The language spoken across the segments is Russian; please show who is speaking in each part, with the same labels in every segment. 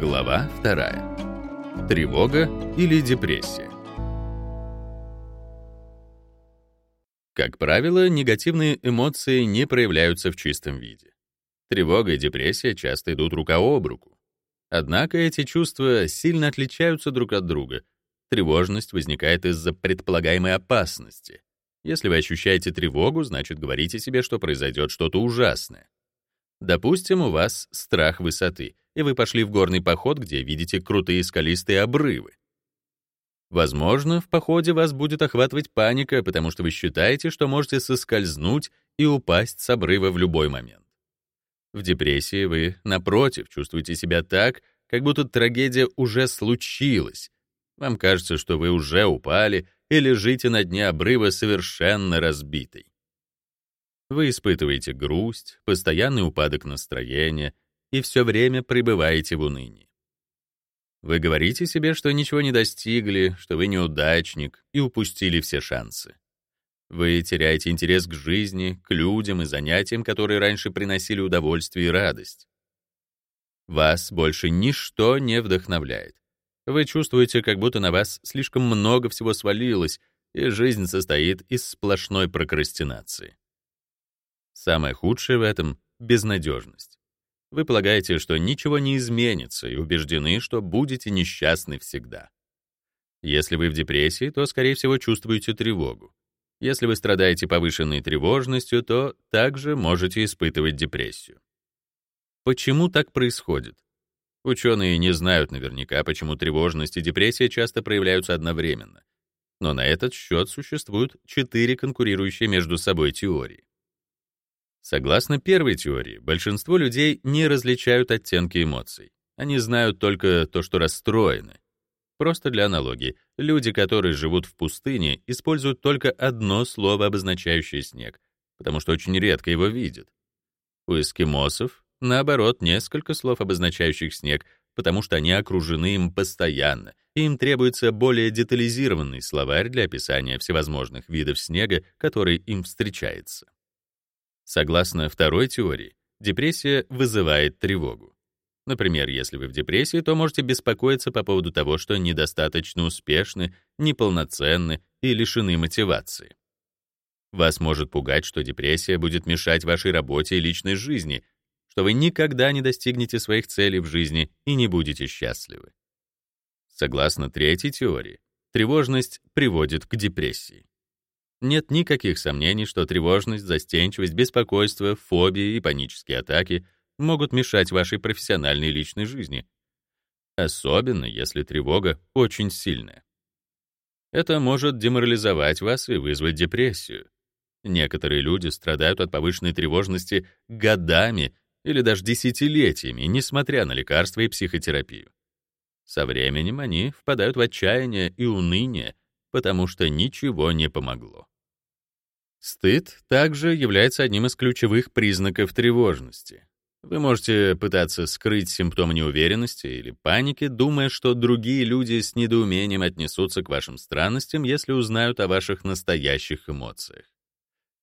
Speaker 1: Глава 2. Тревога или депрессия. Как правило, негативные эмоции не проявляются в чистом виде. Тревога и депрессия часто идут рука об руку. Однако эти чувства сильно отличаются друг от друга. Тревожность возникает из-за предполагаемой опасности. Если вы ощущаете тревогу, значит, говорите себе, что произойдет что-то ужасное. Допустим, у вас страх высоты, и вы пошли в горный поход, где видите крутые скалистые обрывы. Возможно, в походе вас будет охватывать паника, потому что вы считаете, что можете соскользнуть и упасть с обрыва в любой момент. В депрессии вы, напротив, чувствуете себя так, как будто трагедия уже случилась. Вам кажется, что вы уже упали и лежите на дне обрыва совершенно разбитой. Вы испытываете грусть, постоянный упадок настроения и все время пребываете в унынии. Вы говорите себе, что ничего не достигли, что вы неудачник и упустили все шансы. Вы теряете интерес к жизни, к людям и занятиям, которые раньше приносили удовольствие и радость. Вас больше ничто не вдохновляет. Вы чувствуете, как будто на вас слишком много всего свалилось, и жизнь состоит из сплошной прокрастинации. Самое худшее в этом — безнадежность. Вы полагаете, что ничего не изменится и убеждены, что будете несчастны всегда. Если вы в депрессии, то, скорее всего, чувствуете тревогу. Если вы страдаете повышенной тревожностью, то также можете испытывать депрессию. Почему так происходит? Ученые не знают наверняка, почему тревожность и депрессия часто проявляются одновременно. Но на этот счет существуют четыре конкурирующие между собой теории. Согласно первой теории, большинство людей не различают оттенки эмоций. Они знают только то, что расстроены. Просто для аналогии, люди, которые живут в пустыне, используют только одно слово, обозначающее снег, потому что очень редко его видят. У эскимосов, наоборот, несколько слов, обозначающих снег, потому что они окружены им постоянно, и им требуется более детализированный словарь для описания всевозможных видов снега, который им встречается. Согласно второй теории, депрессия вызывает тревогу. Например, если вы в депрессии, то можете беспокоиться по поводу того, что недостаточно успешны, неполноценны и лишены мотивации. Вас может пугать, что депрессия будет мешать вашей работе и личной жизни, что вы никогда не достигнете своих целей в жизни и не будете счастливы. Согласно третьей теории, тревожность приводит к депрессии. Нет никаких сомнений, что тревожность, застенчивость, беспокойство, фобии и панические атаки могут мешать вашей профессиональной и личной жизни, особенно если тревога очень сильная. Это может деморализовать вас и вызвать депрессию. Некоторые люди страдают от повышенной тревожности годами или даже десятилетиями, несмотря на лекарства и психотерапию. Со временем они впадают в отчаяние и уныние, потому что ничего не помогло. Стыд также является одним из ключевых признаков тревожности. Вы можете пытаться скрыть симптомы неуверенности или паники, думая, что другие люди с недоумением отнесутся к вашим странностям, если узнают о ваших настоящих эмоциях.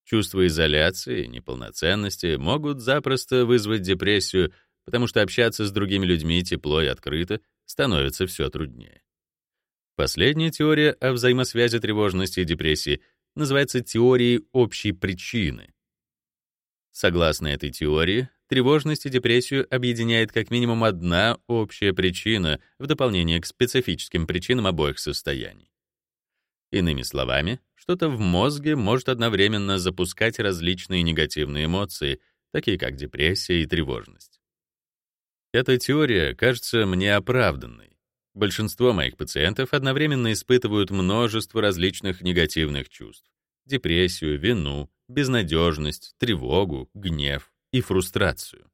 Speaker 1: Чувства изоляции неполноценности могут запросто вызвать депрессию, потому что общаться с другими людьми тепло и открыто становится все труднее. Последняя теория о взаимосвязи тревожности и депрессии называется теорией общей причины. Согласно этой теории, тревожность и депрессию объединяет как минимум одна общая причина в дополнение к специфическим причинам обоих состояний. Иными словами, что-то в мозге может одновременно запускать различные негативные эмоции, такие как депрессия и тревожность. Эта теория кажется мне оправданной, Большинство моих пациентов одновременно испытывают множество различных негативных чувств: депрессию, вину, безнадежность, тревогу, гнев и фрустрацию.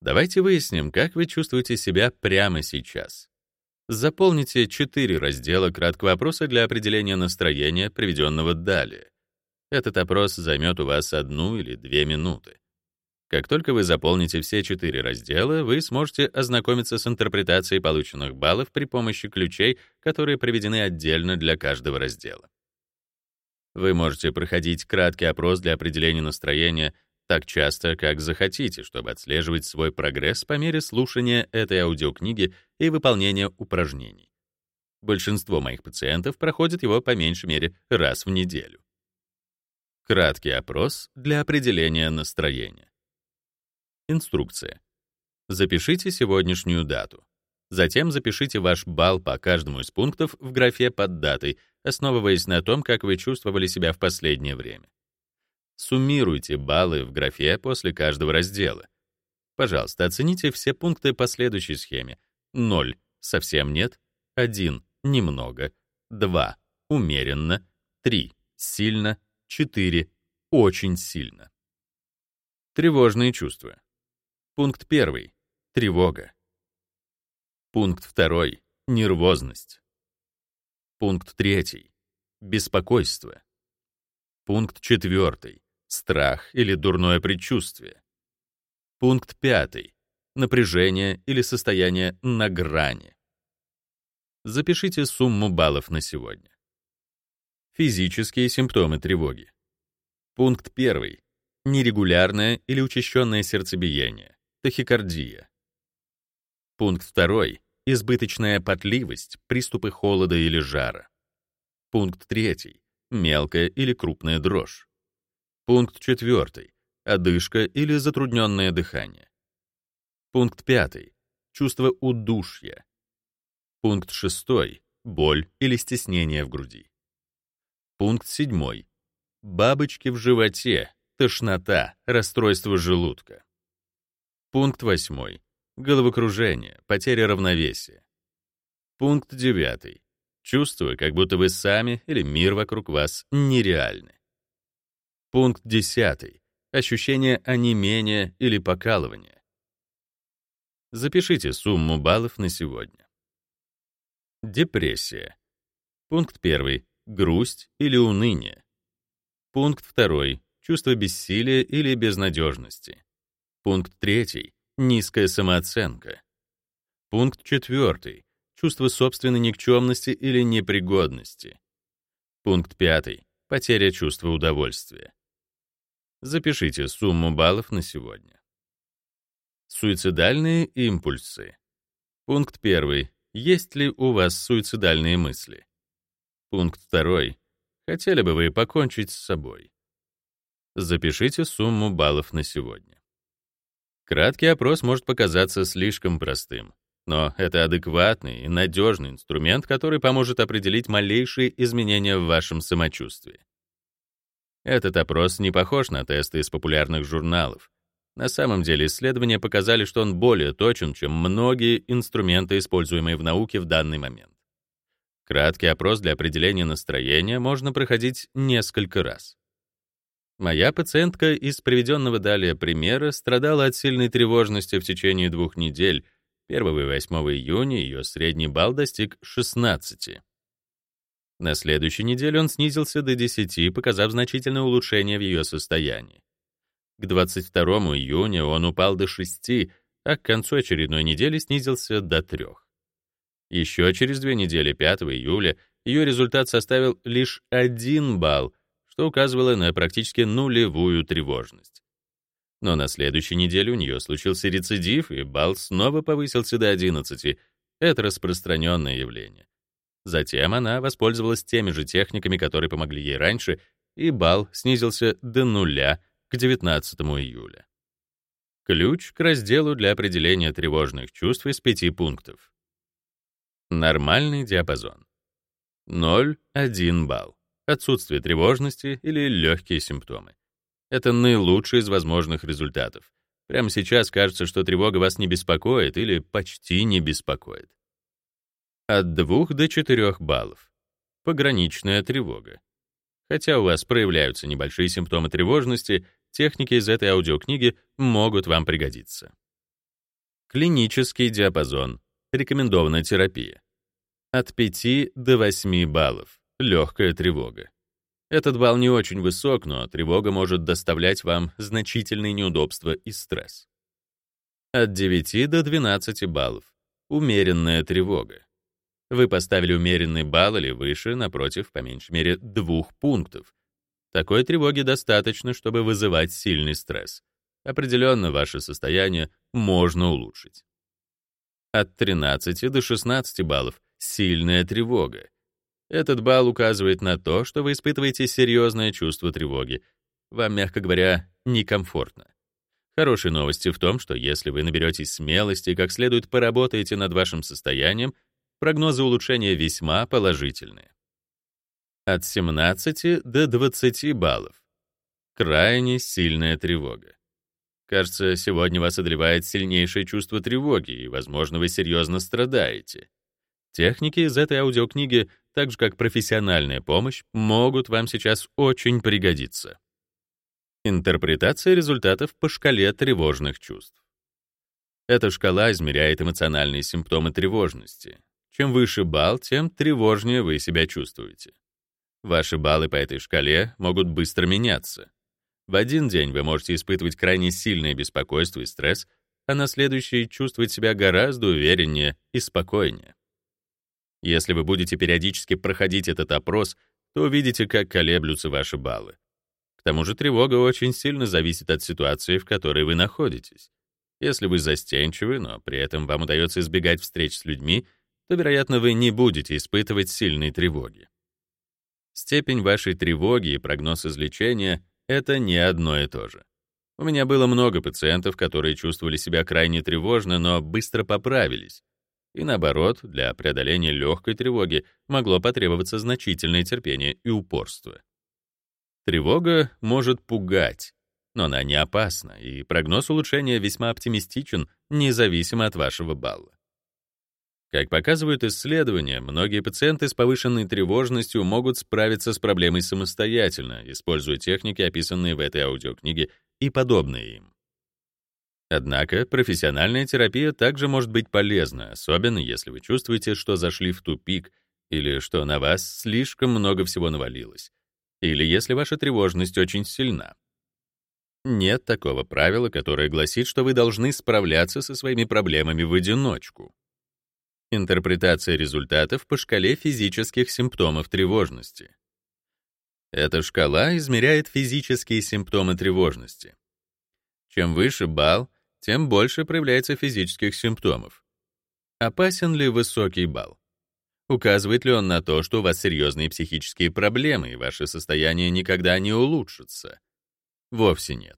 Speaker 1: Давайте выясним, как вы чувствуете себя прямо сейчас. Заполните четыре раздела краткого опроса для определения настроения, приведенного далее. Этот опрос займет у вас одну или две минуты. Как только вы заполните все четыре раздела, вы сможете ознакомиться с интерпретацией полученных баллов при помощи ключей, которые проведены отдельно для каждого раздела. Вы можете проходить краткий опрос для определения настроения так часто, как захотите, чтобы отслеживать свой прогресс по мере слушания этой аудиокниги и выполнения упражнений. Большинство моих пациентов проходят его по меньшей мере раз в неделю. Краткий опрос для определения настроения. Инструкция. Запишите сегодняшнюю дату. Затем запишите ваш балл по каждому из пунктов в графе под датой, основываясь на том, как вы чувствовали себя в последнее время. Суммируйте баллы в графе после каждого раздела. Пожалуйста, оцените все пункты по следующей схеме. 0 — совсем нет, 1 — немного, 2 — умеренно, 3 — сильно, 4 — очень сильно. Тревожные чувства. Пункт 1 — тревога. Пункт 2 — нервозность. Пункт 3 — беспокойство. Пункт 4 — страх или дурное предчувствие. Пункт 5 — напряжение или состояние на грани. Запишите сумму баллов на сегодня. Физические симптомы тревоги. Пункт 1 — нерегулярное или учащенное сердцебиение, тахикардия. Пункт 2 — избыточная потливость, приступы холода или жара. Пункт 3 — мелкая или крупная дрожь. Пункт 4 — одышка или затрудненное дыхание. Пункт 5 — чувство удушья. Пункт 6 — боль или стеснение в груди. Пункт 7 — бабочки в животе, тошнота, расстройство желудка. Пункт 8 головокружение, потеря равновесия. Пункт 9. Чувство, как будто вы сами или мир вокруг вас нереальны. Пункт 10. Ощущение онемения или покалывания. Запишите сумму баллов на сегодня. Депрессия. Пункт 1. Грусть или уныние. Пункт 2. Чувство бессилия или безнадежности. Пункт 3 Низкая самооценка. Пункт четвертый. Чувство собственной никчемности или непригодности. Пункт пятый. Потеря чувства удовольствия. Запишите сумму баллов на сегодня. Суицидальные импульсы. Пункт первый. Есть ли у вас суицидальные мысли? Пункт второй. Хотели бы вы покончить с собой? Запишите сумму баллов на сегодня. Краткий опрос может показаться слишком простым, но это адекватный и надежный инструмент, который поможет определить малейшие изменения в вашем самочувствии. Этот опрос не похож на тесты из популярных журналов. На самом деле исследования показали, что он более точен, чем многие инструменты, используемые в науке в данный момент. Краткий опрос для определения настроения можно проходить несколько раз. Моя пациентка из приведенного далее примера страдала от сильной тревожности в течение двух недель. 1 и 8 июня ее средний балл достиг 16. На следующей неделе он снизился до 10, показав значительное улучшение в ее состоянии. К 22 июня он упал до 6, а к концу очередной недели снизился до 3. Еще через две недели, 5 июля, ее результат составил лишь 1 балл, что указывало на практически нулевую тревожность. Но на следующей неделе у нее случился рецидив, и балл снова повысился до 11. Это распространенное явление. Затем она воспользовалась теми же техниками, которые помогли ей раньше, и балл снизился до нуля к 19 июля. Ключ к разделу для определения тревожных чувств из пяти пунктов. Нормальный диапазон. 0-1 балл отсутствие тревожности или легкие симптомы. Это наилучший из возможных результатов. Прямо сейчас кажется, что тревога вас не беспокоит или почти не беспокоит. От 2 до 4 баллов. Пограничная тревога. Хотя у вас проявляются небольшие симптомы тревожности, техники из этой аудиокниги могут вам пригодиться. Клинический диапазон. Рекомендованная терапия. От 5 до 8 баллов легкая тревога. Этот балл не очень высок, но тревога может доставлять вам значительные неудобства и стресс. От 9 до 12 баллов. Умеренная тревога. Вы поставили умеренный балл или выше, напротив, по меньшей мере, двух пунктов. Такой тревоги достаточно, чтобы вызывать сильный стресс. Определенно ваше состояние можно улучшить. От 13 до 16 баллов — сильная тревога. Этот балл указывает на то, что вы испытываете серьезное чувство тревоги. Вам, мягко говоря, некомфортно. Хорошие новости в том, что если вы наберетесь смелости и как следует поработаете над вашим состоянием, прогнозы улучшения весьма положительные. От 17 до 20 баллов. Крайне сильная тревога. Кажется, сегодня вас одолевает сильнейшее чувство тревоги, и, возможно, вы серьезно страдаете. Техники из этой аудиокниги, так же как профессиональная помощь, могут вам сейчас очень пригодиться. Интерпретация результатов по шкале тревожных чувств. Эта шкала измеряет эмоциональные симптомы тревожности. Чем выше балл, тем тревожнее вы себя чувствуете. Ваши баллы по этой шкале могут быстро меняться. В один день вы можете испытывать крайне сильное беспокойство и стресс, а на следующий чувствовать себя гораздо увереннее и спокойнее. Если вы будете периодически проходить этот опрос, то увидите, как колеблются ваши баллы. К тому же тревога очень сильно зависит от ситуации, в которой вы находитесь. Если вы застенчивы, но при этом вам удается избегать встреч с людьми, то, вероятно, вы не будете испытывать сильной тревоги. Степень вашей тревоги и прогноз излечения — это не одно и то же. У меня было много пациентов, которые чувствовали себя крайне тревожно, но быстро поправились. И наоборот, для преодоления легкой тревоги могло потребоваться значительное терпение и упорство. Тревога может пугать, но она не опасна, и прогноз улучшения весьма оптимистичен, независимо от вашего балла. Как показывают исследования, многие пациенты с повышенной тревожностью могут справиться с проблемой самостоятельно, используя техники, описанные в этой аудиокниге, и подобные им. Однако профессиональная терапия также может быть полезна, особенно если вы чувствуете, что зашли в тупик или что на вас слишком много всего навалилось или если ваша тревожность очень сильна. Нет такого правила, которое гласит, что вы должны справляться со своими проблемами в одиночку. Интерпретация результатов по шкале физических симптомов тревожности. Эта шкала измеряет физические симптомы тревожности. Чем выше балл, тем больше проявляется физических симптомов. Опасен ли высокий балл? Указывает ли он на то, что у вас серьезные психические проблемы и ваше состояние никогда не улучшится? Вовсе нет.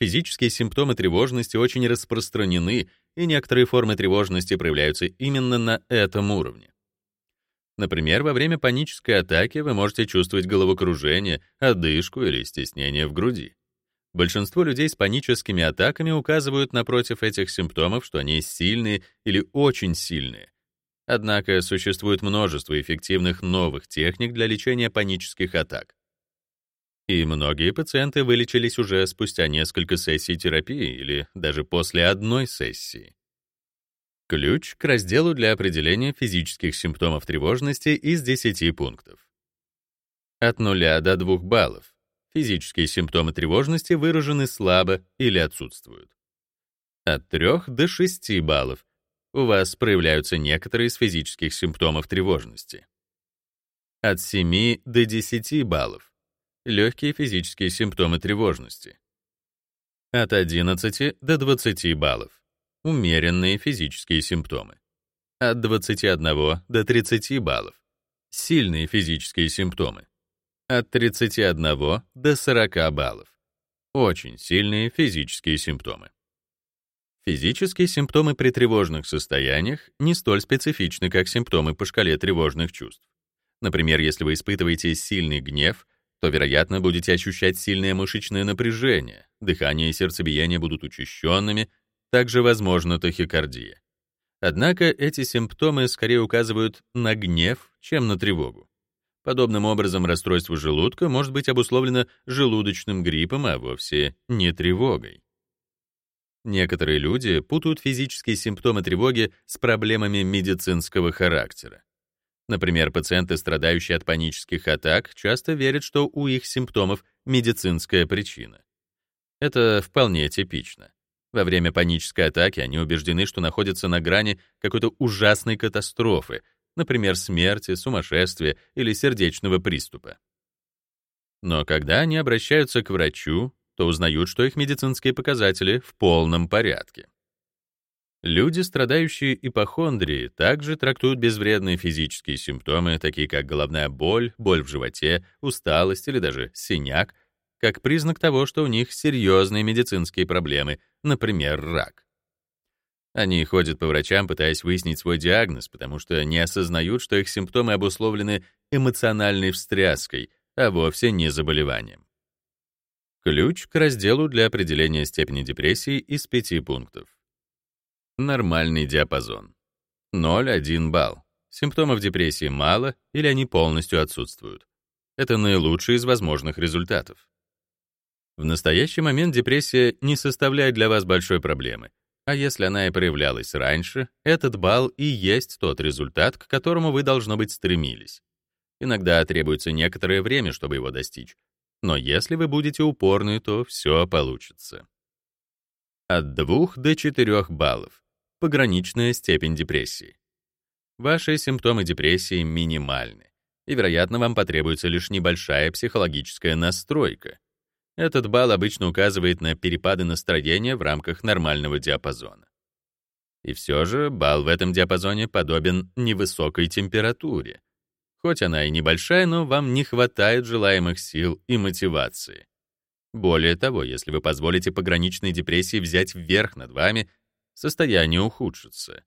Speaker 1: Физические симптомы тревожности очень распространены, и некоторые формы тревожности проявляются именно на этом уровне. Например, во время панической атаки вы можете чувствовать головокружение, одышку или стеснение в груди. Большинство людей с паническими атаками указывают напротив этих симптомов, что они сильные или очень сильные, Однако существует множество эффективных новых техник для лечения панических атак. И многие пациенты вылечились уже спустя несколько сессий терапии или даже после одной сессии. Ключ к разделу для определения физических симптомов тревожности из 10 пунктов. От 0 до 2 баллов. Физические симптомы тревожности выражены слабо или отсутствуют. От 3 до 6 баллов у вас проявляются некоторые из физических симптомов тревожности. От 7 до 10 баллов — легкие физические симптомы тревожности. От 11 до 20 баллов — умеренные физические симптомы. От 21 до 30 баллов — сильные физические симптомы. От 31 до 40 баллов — очень сильные физические симптомы. Физические симптомы при тревожных состояниях не столь специфичны, как симптомы по шкале тревожных чувств. Например, если вы испытываете сильный гнев, то, вероятно, будете ощущать сильное мышечное напряжение, дыхание и сердцебиение будут учащенными, также возможна тахикардия. Однако эти симптомы скорее указывают на гнев, чем на тревогу. Подобным образом расстройство желудка может быть обусловлено желудочным гриппом, а вовсе не тревогой. Некоторые люди путают физические симптомы тревоги с проблемами медицинского характера. Например, пациенты, страдающие от панических атак, часто верят, что у их симптомов медицинская причина. Это вполне типично. Во время панической атаки они убеждены, что находятся на грани какой-то ужасной катастрофы, например, смерти, сумасшествия или сердечного приступа. Но когда они обращаются к врачу, то узнают, что их медицинские показатели в полном порядке. Люди, страдающие ипохондрией, также трактуют безвредные физические симптомы, такие как головная боль, боль в животе, усталость или даже синяк, как признак того, что у них серьезные медицинские проблемы, например, рак. Они ходят по врачам, пытаясь выяснить свой диагноз, потому что не осознают, что их симптомы обусловлены эмоциональной встряской, а вовсе не заболеванием. Ключ к разделу для определения степени депрессии из пяти пунктов. Нормальный диапазон. 0-1 балл. Симптомов депрессии мало или они полностью отсутствуют. Это наилучший из возможных результатов. В настоящий момент депрессия не составляет для вас большой проблемы, а если она и проявлялась раньше, этот балл и есть тот результат, к которому вы, должно быть, стремились. Иногда требуется некоторое время, чтобы его достичь, но если вы будете упорны, то все получится. От 2 до 4 баллов пограничная степень депрессии. Ваши симптомы депрессии минимальны, и, вероятно, вам потребуется лишь небольшая психологическая настройка. Этот балл обычно указывает на перепады настроения в рамках нормального диапазона. И все же балл в этом диапазоне подобен невысокой температуре. Хоть она и небольшая, но вам не хватает желаемых сил и мотивации. Более того, если вы позволите пограничной депрессии взять вверх над вами — состояние ухудшится.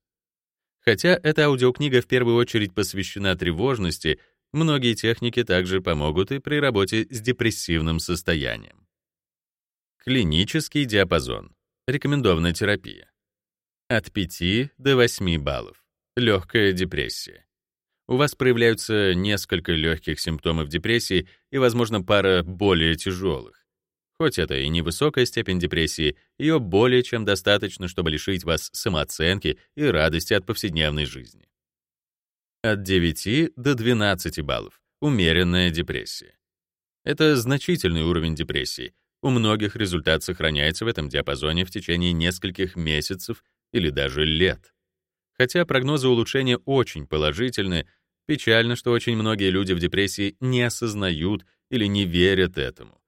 Speaker 1: Хотя эта аудиокнига в первую очередь посвящена тревожности, многие техники также помогут и при работе с депрессивным состоянием. Клинический диапазон. Рекомендованная терапия. От 5 до 8 баллов. Легкая депрессия. У вас проявляются несколько легких симптомов депрессии и, возможно, пара более тяжелых. Хоть это и невысокая степень депрессии, ее более чем достаточно, чтобы лишить вас самооценки и радости от повседневной жизни. От 9 до 12 баллов. Умеренная депрессия. Это значительный уровень депрессии. У многих результат сохраняется в этом диапазоне в течение нескольких месяцев или даже лет. Хотя прогнозы улучшения очень положительны, печально, что очень многие люди в депрессии не осознают или не верят этому.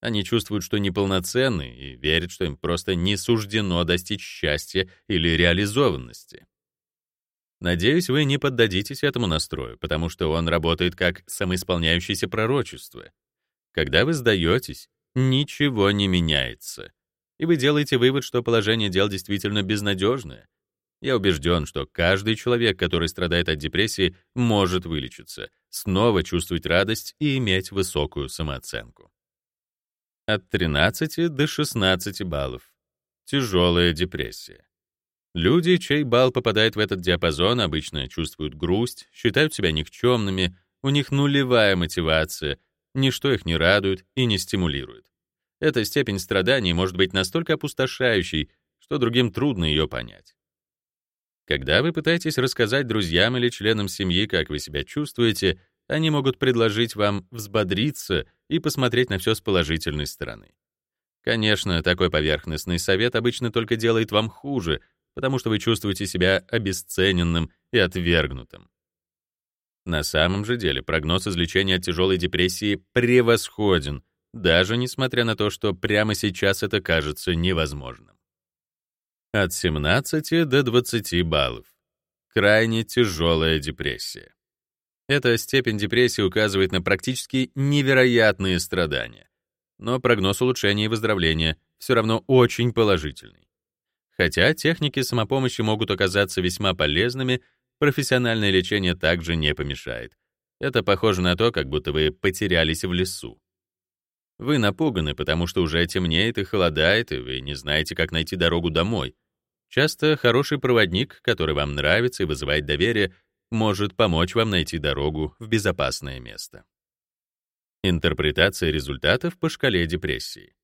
Speaker 1: Они чувствуют, что неполноценны и верят, что им просто не суждено достичь счастья или реализованности. Надеюсь, вы не поддадитесь этому настрою, потому что он работает как самоисполняющееся пророчество. Когда вы сдаетесь, ничего не меняется. И вы делаете вывод, что положение дел действительно безнадежное. Я убежден, что каждый человек, который страдает от депрессии, может вылечиться, снова чувствовать радость и иметь высокую самооценку от 13 до 16 баллов. Тяжелая депрессия. Люди, чей балл попадает в этот диапазон, обычно чувствуют грусть, считают себя никчемными, у них нулевая мотивация, ничто их не радует и не стимулирует. Эта степень страданий может быть настолько опустошающей, что другим трудно ее понять. Когда вы пытаетесь рассказать друзьям или членам семьи, как вы себя чувствуете, они могут предложить вам взбодриться и посмотреть на все с положительной стороны. Конечно, такой поверхностный совет обычно только делает вам хуже, потому что вы чувствуете себя обесцененным и отвергнутым. На самом же деле прогноз излечения от тяжелой депрессии превосходен, даже несмотря на то, что прямо сейчас это кажется невозможным. От 17 до 20 баллов. Крайне тяжелая депрессия. Эта степень депрессии указывает на практически невероятные страдания. Но прогноз улучшения и выздоровления все равно очень положительный. Хотя техники самопомощи могут оказаться весьма полезными, профессиональное лечение также не помешает. Это похоже на то, как будто вы потерялись в лесу. Вы напуганы, потому что уже темнеет и холодает, и вы не знаете, как найти дорогу домой. Часто хороший проводник, который вам нравится и вызывает доверие, может помочь вам найти дорогу в безопасное место. Интерпретация результатов по шкале депрессии.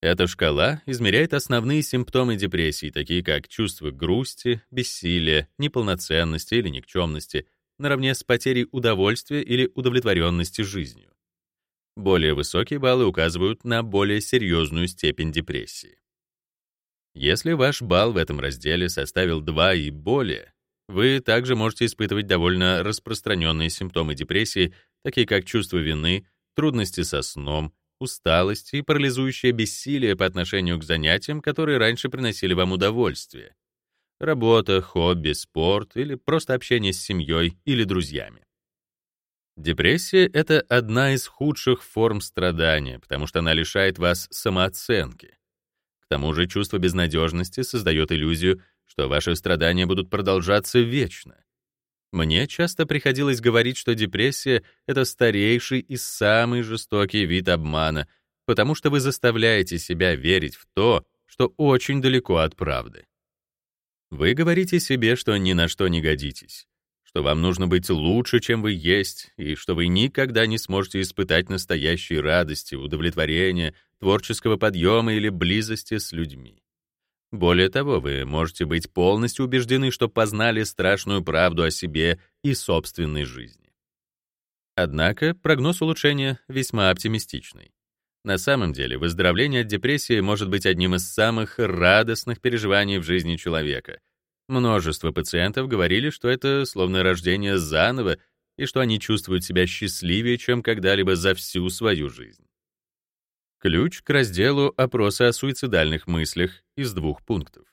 Speaker 1: Эта шкала измеряет основные симптомы депрессии, такие как чувство грусти, бессилия, неполноценности или никчемности, наравне с потерей удовольствия или удовлетворенности жизнью. Более высокие баллы указывают на более серьезную степень депрессии. Если ваш балл в этом разделе составил 2 и более, вы также можете испытывать довольно распространенные симптомы депрессии, такие как чувство вины, трудности со сном, усталость и парализующее бессилие по отношению к занятиям, которые раньше приносили вам удовольствие. Работа, хобби, спорт или просто общение с семьей или друзьями. Депрессия — это одна из худших форм страдания, потому что она лишает вас самооценки. К тому же чувство безнадежности создает иллюзию, что ваши страдания будут продолжаться вечно. Мне часто приходилось говорить, что депрессия — это старейший и самый жестокий вид обмана, потому что вы заставляете себя верить в то, что очень далеко от правды. Вы говорите себе, что ни на что не годитесь, что вам нужно быть лучше, чем вы есть, и что вы никогда не сможете испытать настоящей радости, удовлетворения, творческого подъема или близости с людьми. Более того, вы можете быть полностью убеждены, что познали страшную правду о себе и собственной жизни. Однако прогноз улучшения весьма оптимистичный. На самом деле, выздоровление от депрессии может быть одним из самых радостных переживаний в жизни человека, Множество пациентов говорили, что это словно рождение заново и что они чувствуют себя счастливее, чем когда-либо за всю свою жизнь. Ключ к разделу опроса о суицидальных мыслях из двух пунктов.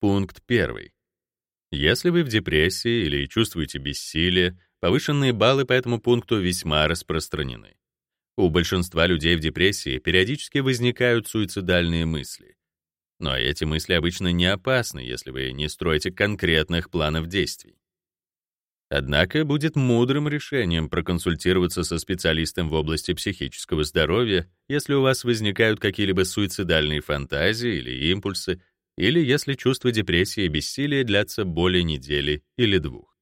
Speaker 1: Пункт первый. Если вы в депрессии или чувствуете бессилие, повышенные баллы по этому пункту весьма распространены. У большинства людей в депрессии периодически возникают суицидальные мысли. Но эти мысли обычно не опасны, если вы не строите конкретных планов действий. Однако будет мудрым решением проконсультироваться со специалистом в области психического здоровья, если у вас возникают какие-либо суицидальные фантазии или импульсы, или если чувство депрессии и бессилия длятся более недели или двух.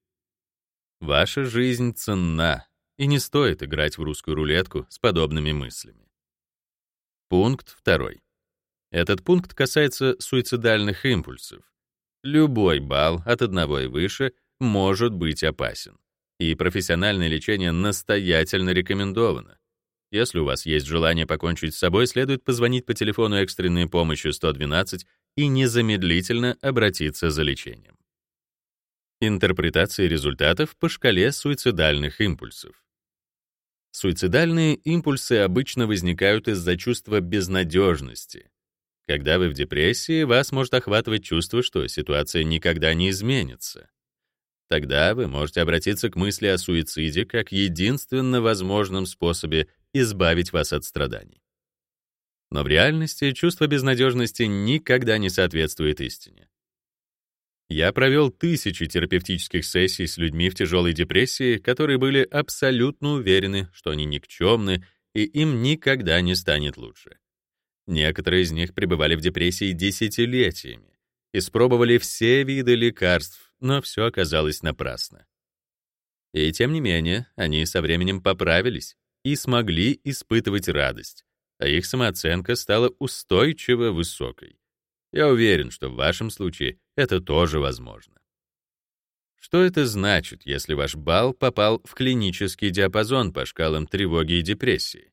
Speaker 1: Ваша жизнь ценна, и не стоит играть в русскую рулетку с подобными мыслями. Пункт второй. Этот пункт касается суицидальных импульсов. Любой балл от одного и выше может быть опасен, и профессиональное лечение настоятельно рекомендовано. Если у вас есть желание покончить с собой, следует позвонить по телефону экстренной помощи 112 и незамедлительно обратиться за лечением. Интерпретация результатов по шкале суицидальных импульсов. Суицидальные импульсы обычно возникают из-за чувства безнадежности, когда вы в депрессии, вас может охватывать чувство, что ситуация никогда не изменится. Тогда вы можете обратиться к мысли о суициде как единственно возможном способе избавить вас от страданий. Но в реальности чувство безнадежности никогда не соответствует истине. Я провел тысячи терапевтических сессий с людьми в тяжелой депрессии, которые были абсолютно уверены, что они никчемны и им никогда не станет лучше. Некоторые из них пребывали в депрессии десятилетиями, испробовали все виды лекарств, но все оказалось напрасно. И тем не менее, они со временем поправились и смогли испытывать радость, а их самооценка стала устойчиво высокой. Я уверен, что в вашем случае это тоже возможно. Что это значит, если ваш балл попал в клинический диапазон по шкалам тревоги и депрессии?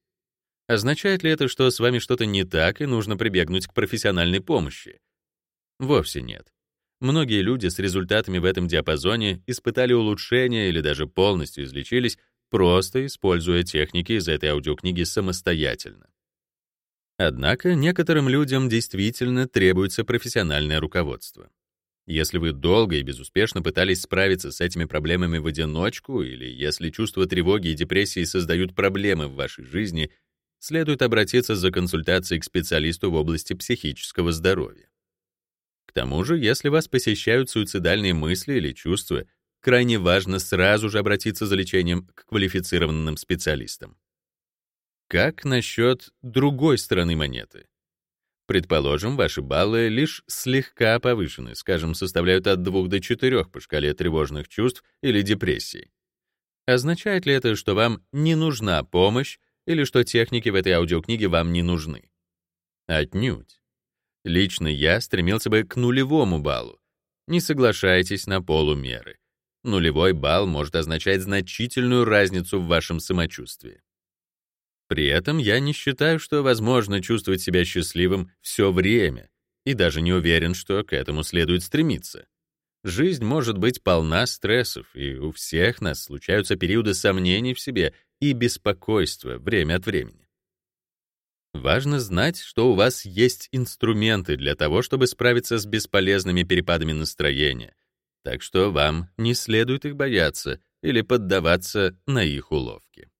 Speaker 1: Означает ли это, что с вами что-то не так и нужно прибегнуть к профессиональной помощи? Вовсе нет. Многие люди с результатами в этом диапазоне испытали улучшение или даже полностью излечились, просто используя техники из этой аудиокниги самостоятельно. Однако некоторым людям действительно требуется профессиональное руководство. Если вы долго и безуспешно пытались справиться с этими проблемами в одиночку, или если чувство тревоги и депрессии создают проблемы в вашей жизни, следует обратиться за консультацией к специалисту в области психического здоровья. К тому же, если вас посещают суицидальные мысли или чувства, крайне важно сразу же обратиться за лечением к квалифицированным специалистам. Как насчет другой стороны монеты? Предположим, ваши баллы лишь слегка повышены, скажем, составляют от 2 до 4 по шкале тревожных чувств или депрессии. Означает ли это, что вам не нужна помощь или что техники в этой аудиокниге вам не нужны. Отнюдь. Лично я стремился бы к нулевому баллу. Не соглашайтесь на полумеры. Нулевой балл может означать значительную разницу в вашем самочувствии. При этом я не считаю, что возможно чувствовать себя счастливым все время, и даже не уверен, что к этому следует стремиться. Жизнь может быть полна стрессов, и у всех нас случаются периоды сомнений в себе и беспокойство время от времени. Важно знать, что у вас есть инструменты для того, чтобы справиться с бесполезными перепадами настроения, так что вам не следует их бояться или поддаваться на их уловки.